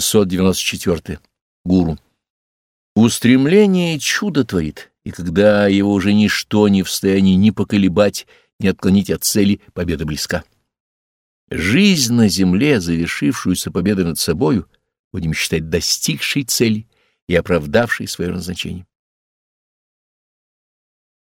694. Гуру. Устремление чудо творит, и когда его уже ничто не в состоянии ни поколебать, ни отклонить от цели, победа близка. Жизнь на земле, завершившуюся победой над собою, будем считать достигшей цели и оправдавшей свое назначение.